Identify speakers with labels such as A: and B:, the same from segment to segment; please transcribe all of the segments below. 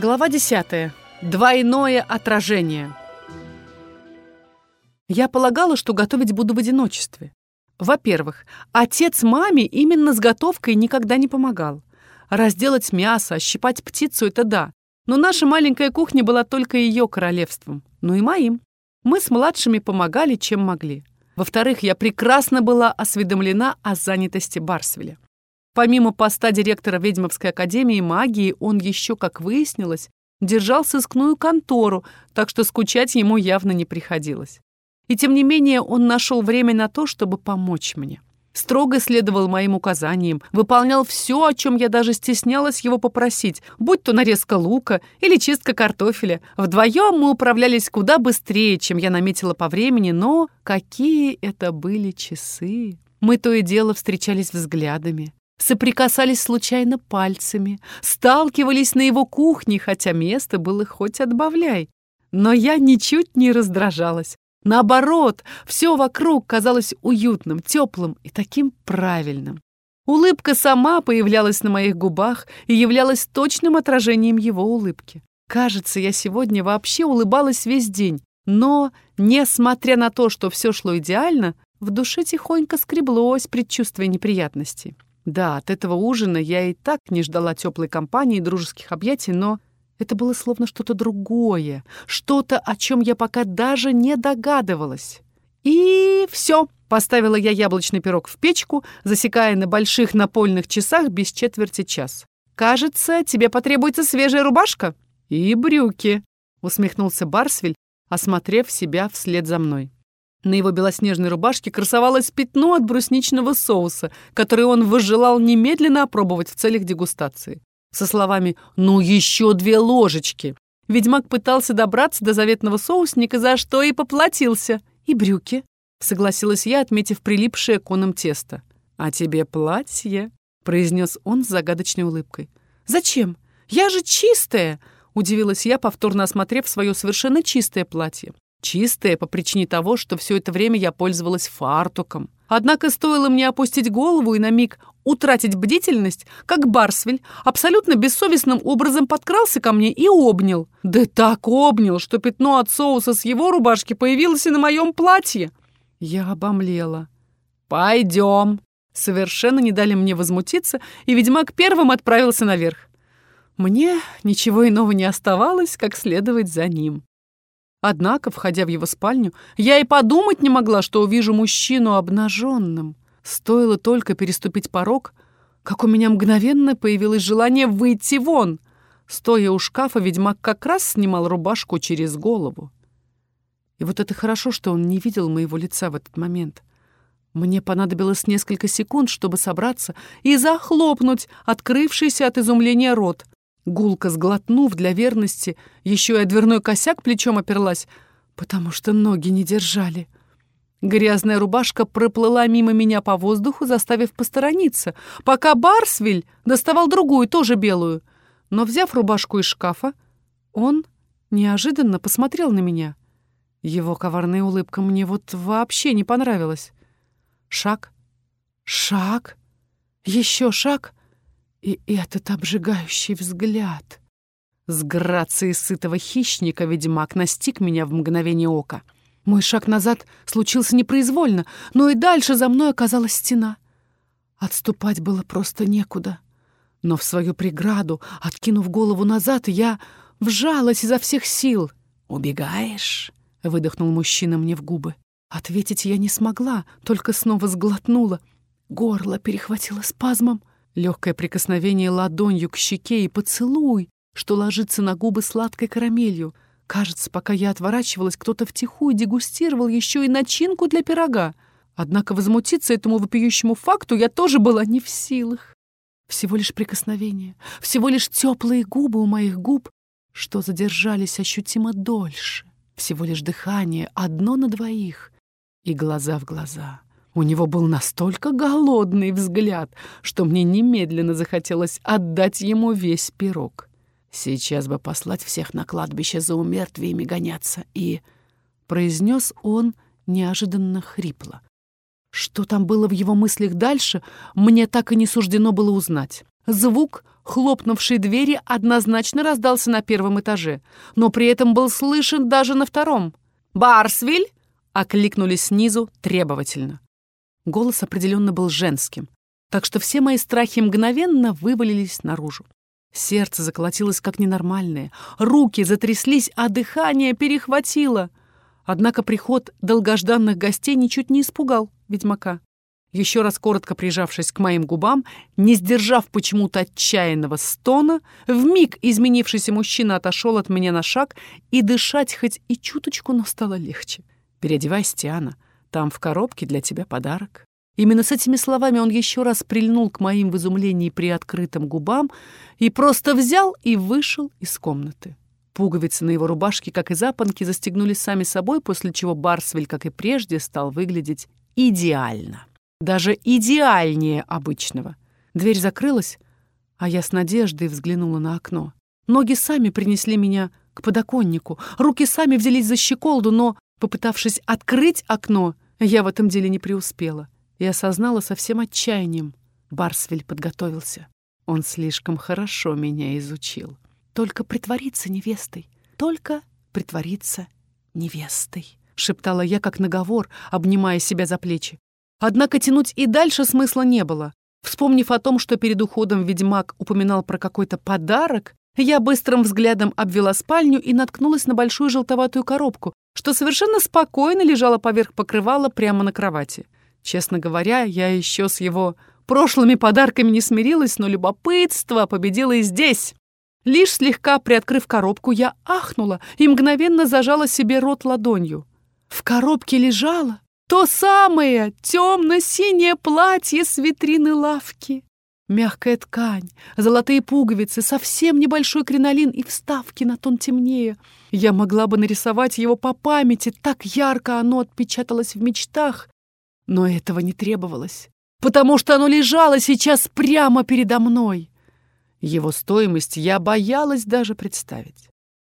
A: Глава 10. Двойное отражение. Я полагала, что готовить буду в одиночестве. Во-первых, отец маме именно с готовкой никогда не помогал. Разделать мясо, ощипать птицу — это да. Но наша маленькая кухня была только ее королевством. Ну и моим. Мы с младшими помогали, чем могли. Во-вторых, я прекрасно была осведомлена о занятости Барсвеля. Помимо поста директора Ведьмовской академии магии, он еще, как выяснилось, держал сыскную контору, так что скучать ему явно не приходилось. И тем не менее он нашел время на то, чтобы помочь мне. Строго следовал моим указаниям, выполнял все, о чем я даже стеснялась его попросить, будь то нарезка лука или чистка картофеля. Вдвоем мы управлялись куда быстрее, чем я наметила по времени, но какие это были часы! Мы то и дело встречались взглядами соприкасались случайно пальцами, сталкивались на его кухне, хотя место было хоть отбавляй. Но я ничуть не раздражалась. Наоборот, все вокруг казалось уютным, теплым и таким правильным. Улыбка сама появлялась на моих губах и являлась точным отражением его улыбки. Кажется, я сегодня вообще улыбалась весь день, но, несмотря на то, что все шло идеально, в душе тихонько скреблось предчувствие неприятностей. Да, от этого ужина я и так не ждала теплой компании и дружеских объятий, но это было словно что-то другое, что-то, о чем я пока даже не догадывалась. И все. Поставила я яблочный пирог в печку, засекая на больших напольных часах без четверти час. «Кажется, тебе потребуется свежая рубашка и брюки», — усмехнулся Барсвель, осмотрев себя вслед за мной. На его белоснежной рубашке красовалось пятно от брусничного соуса, который он возжелал немедленно опробовать в целях дегустации. Со словами «Ну, еще две ложечки!» Ведьмак пытался добраться до заветного соусника, за что и поплатился. «И брюки», — согласилась я, отметив прилипшее коном тесто. «А тебе платье?» — произнес он с загадочной улыбкой. «Зачем? Я же чистая!» — удивилась я, повторно осмотрев свое совершенно чистое платье. Чистая по причине того, что все это время я пользовалась фартуком. Однако стоило мне опустить голову и на миг утратить бдительность, как Барсвель абсолютно бессовестным образом подкрался ко мне и обнял. Да так обнял, что пятно от соуса с его рубашки появилось и на моем платье. Я обомлела. «Пойдем!» Совершенно не дали мне возмутиться, и ведьмак первым отправился наверх. Мне ничего иного не оставалось, как следовать за ним. Однако, входя в его спальню, я и подумать не могла, что увижу мужчину обнаженным. Стоило только переступить порог, как у меня мгновенно появилось желание выйти вон. Стоя у шкафа, ведьмак как раз снимал рубашку через голову. И вот это хорошо, что он не видел моего лица в этот момент. Мне понадобилось несколько секунд, чтобы собраться и захлопнуть открывшийся от изумления рот. Гулко сглотнув для верности, еще и дверной косяк плечом оперлась, потому что ноги не держали. Грязная рубашка проплыла мимо меня по воздуху, заставив посторониться, пока Барсвиль доставал другую, тоже белую. Но, взяв рубашку из шкафа, он неожиданно посмотрел на меня. Его коварная улыбка мне вот вообще не понравилась. Шаг, шаг, еще шаг — и этот обжигающий взгляд. С грацией сытого хищника ведьмак настиг меня в мгновение ока. Мой шаг назад случился непроизвольно, но и дальше за мной оказалась стена. Отступать было просто некуда. Но в свою преграду, откинув голову назад, я вжалась изо всех сил. «Убегаешь?» — выдохнул мужчина мне в губы. Ответить я не смогла, только снова сглотнула. Горло перехватило спазмом. Легкое прикосновение ладонью к щеке и поцелуй, что ложится на губы сладкой карамелью. Кажется, пока я отворачивалась, кто-то втихую дегустировал еще и начинку для пирога. Однако возмутиться этому вопиющему факту я тоже была не в силах. Всего лишь прикосновение, всего лишь теплые губы у моих губ, что задержались ощутимо дольше. Всего лишь дыхание, одно на двоих, и глаза в глаза. У него был настолько голодный взгляд, что мне немедленно захотелось отдать ему весь пирог. Сейчас бы послать всех на кладбище за умертвиями гоняться и... Произнес он неожиданно хрипло. Что там было в его мыслях дальше, мне так и не суждено было узнать. Звук хлопнувшей двери однозначно раздался на первом этаже, но при этом был слышен даже на втором. «Барсвиль!» — окликнули снизу требовательно. Голос определенно был женским, так что все мои страхи мгновенно вывалились наружу. Сердце заколотилось как ненормальное, руки затряслись, а дыхание перехватило. Однако приход долгожданных гостей ничуть не испугал ведьмака. Еще раз коротко прижавшись к моим губам, не сдержав почему-то отчаянного стона, вмиг изменившийся мужчина отошел от меня на шаг, и дышать хоть и чуточку, но стало легче. «Переодевайся, Тиана, там в коробке для тебя подарок». Именно с этими словами он еще раз прильнул к моим в изумлении приоткрытым губам и просто взял и вышел из комнаты. Пуговицы на его рубашке, как и запонки, застегнулись сами собой, после чего Барсвель, как и прежде, стал выглядеть идеально. Даже идеальнее обычного. Дверь закрылась, а я с надеждой взглянула на окно. Ноги сами принесли меня к подоконнику, руки сами взялись за щеколду, но, попытавшись открыть окно, я в этом деле не преуспела и осознала со всем отчаянием. Барсвель подготовился. Он слишком хорошо меня изучил. Только притвориться невестой, только притвориться невестой, шептала я как наговор, обнимая себя за плечи. Однако тянуть и дальше смысла не было. Вспомнив о том, что перед уходом ведьмак упоминал про какой-то подарок, я быстрым взглядом обвела спальню и наткнулась на большую желтоватую коробку, что совершенно спокойно лежала поверх покрывала прямо на кровати. Честно говоря, я еще с его прошлыми подарками не смирилась, но любопытство победило и здесь. Лишь слегка приоткрыв коробку, я ахнула и мгновенно зажала себе рот ладонью. В коробке лежало то самое темно-синее платье с витрины лавки. Мягкая ткань, золотые пуговицы, совсем небольшой кринолин и вставки на тон темнее. Я могла бы нарисовать его по памяти, так ярко оно отпечаталось в мечтах, но этого не требовалось, потому что оно лежало сейчас прямо передо мной. Его стоимость я боялась даже представить.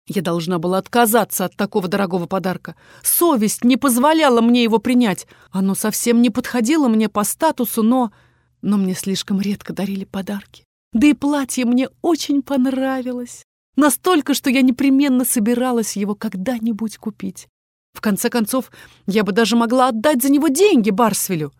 A: Я должна была отказаться от такого дорогого подарка. Совесть не позволяла мне его принять. Оно совсем не подходило мне по статусу, но... Но мне слишком редко дарили подарки. Да и платье мне очень понравилось. Настолько, что я непременно собиралась его когда-нибудь купить. В конце концов, я бы даже могла отдать за него деньги Барсвелю.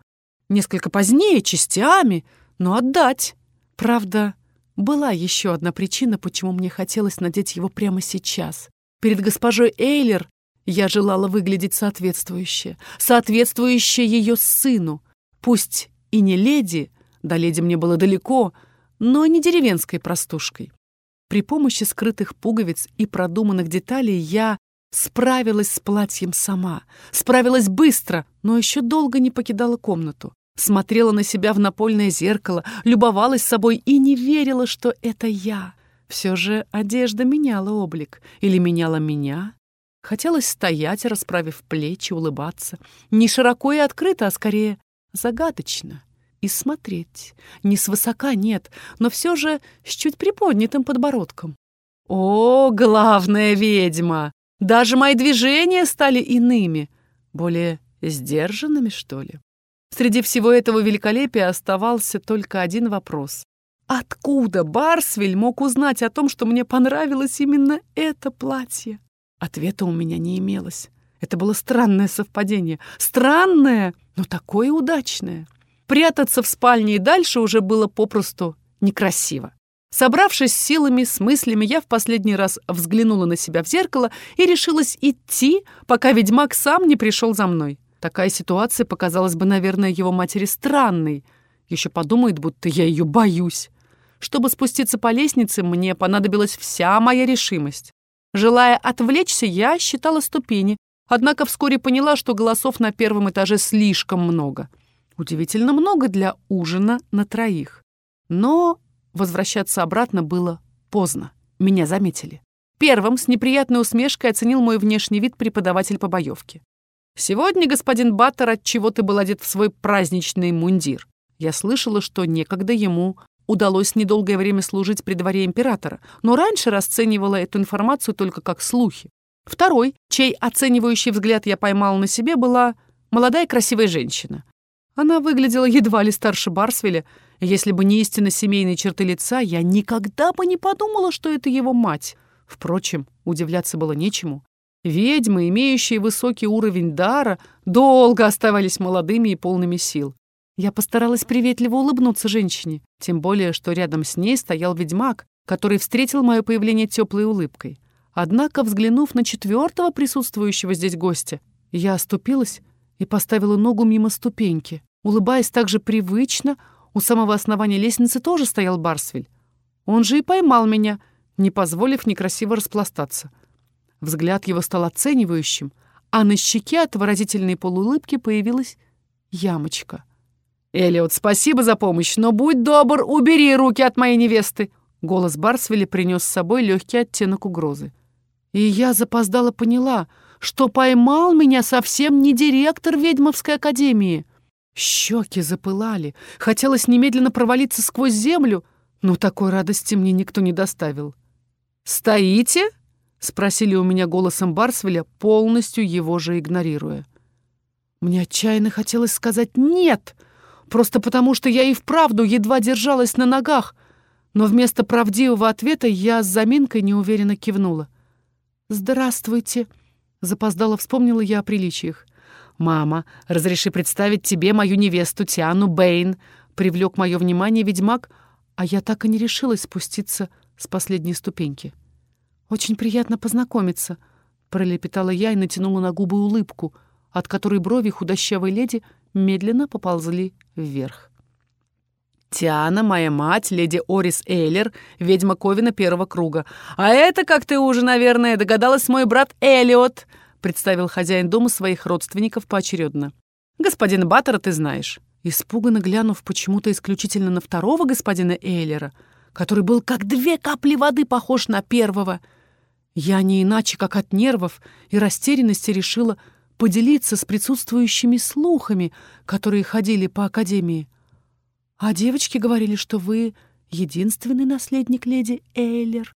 A: Несколько позднее, частями, но отдать. Правда, была еще одна причина, почему мне хотелось надеть его прямо сейчас. Перед госпожой Эйлер я желала выглядеть соответствующе, соответствующе ее сыну. Пусть и не леди, до леди мне было далеко, но не деревенской простушкой. При помощи скрытых пуговиц и продуманных деталей я Справилась с платьем сама. Справилась быстро, но еще долго не покидала комнату. Смотрела на себя в напольное зеркало, любовалась собой и не верила, что это я. Все же одежда меняла облик. Или меняла меня. Хотелось стоять, расправив плечи, улыбаться. Не широко и открыто, а скорее загадочно. И смотреть. Не свысока, нет, но все же с чуть приподнятым подбородком. «О, главная ведьма!» Даже мои движения стали иными, более сдержанными, что ли. Среди всего этого великолепия оставался только один вопрос. Откуда Барсвель мог узнать о том, что мне понравилось именно это платье? Ответа у меня не имелось. Это было странное совпадение. Странное, но такое удачное. Прятаться в спальне и дальше уже было попросту некрасиво. Собравшись с силами, с мыслями, я в последний раз взглянула на себя в зеркало и решилась идти, пока ведьмак сам не пришел за мной. Такая ситуация показалась бы, наверное, его матери странной. Еще подумает, будто я ее боюсь. Чтобы спуститься по лестнице, мне понадобилась вся моя решимость. Желая отвлечься, я считала ступени, однако вскоре поняла, что голосов на первом этаже слишком много. Удивительно много для ужина на троих. Но Возвращаться обратно было поздно. Меня заметили. Первым с неприятной усмешкой оценил мой внешний вид преподаватель по боевке. «Сегодня господин Баттер от чего ты был одет в свой праздничный мундир. Я слышала, что некогда ему удалось недолгое время служить при дворе императора, но раньше расценивала эту информацию только как слухи. Второй, чей оценивающий взгляд я поймала на себе, была молодая красивая женщина. Она выглядела едва ли старше Барсвеля Если бы не истинно семейные черты лица, я никогда бы не подумала, что это его мать. Впрочем, удивляться было нечему. Ведьмы, имеющие высокий уровень дара, долго оставались молодыми и полными сил. Я постаралась приветливо улыбнуться женщине, тем более, что рядом с ней стоял ведьмак, который встретил мое появление теплой улыбкой. Однако, взглянув на четвертого присутствующего здесь гостя, я оступилась и поставила ногу мимо ступеньки. Улыбаясь так же привычно, у самого основания лестницы тоже стоял Барсвель. Он же и поймал меня, не позволив некрасиво распластаться. Взгляд его стал оценивающим, а на щеке от выразительной полуулыбки появилась ямочка. «Элиот, спасибо за помощь, но будь добр, убери руки от моей невесты!» Голос Барсвеля принес с собой легкий оттенок угрозы. И я запоздала поняла, что поймал меня совсем не директор ведьмовской академии. Щеки запылали, хотелось немедленно провалиться сквозь землю, но такой радости мне никто не доставил. «Стоите?» — спросили у меня голосом Барсвеля, полностью его же игнорируя. Мне отчаянно хотелось сказать «нет», просто потому что я и вправду едва держалась на ногах, но вместо правдивого ответа я с заминкой неуверенно кивнула. «Здравствуйте», — запоздала вспомнила я о приличиях. «Мама, разреши представить тебе мою невесту Тиану Бэйн», — привлек мое внимание ведьмак, а я так и не решилась спуститься с последней ступеньки. «Очень приятно познакомиться», — пролепетала я и натянула на губы улыбку, от которой брови худощавой леди медленно поползли вверх. Тиана, моя мать, леди Орис Эйлер, ведьма Ковина первого круга. А это, как ты уже, наверное, догадалась, мой брат Элиот, представил хозяин дома своих родственников поочередно. Господин Баттера ты знаешь. Испуганно глянув почему-то исключительно на второго господина Эйлера, который был как две капли воды похож на первого, я не иначе, как от нервов и растерянности решила поделиться с присутствующими слухами, которые ходили по академии. А девочки говорили, что вы единственный наследник леди Эйлер.